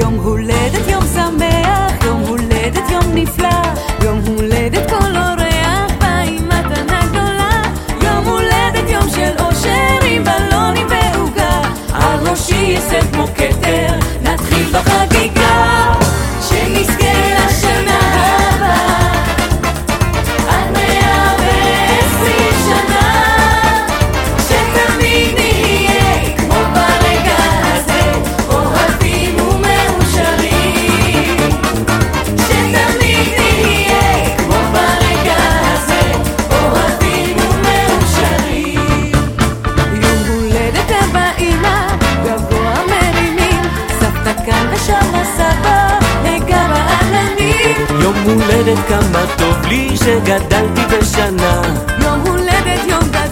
יום הולדת יום שמח, יום הולדת יום נפלא, יום הולדת כל אורח בא עם מתנה גדולה, יום הולדת יום של אושר עם בלונים ועוגה, על ראשי יסד כמו כתר, הולדת כמה טוב לי שגדלתי בשנה. יום הולדת יום גדלתי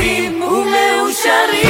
Umeusharim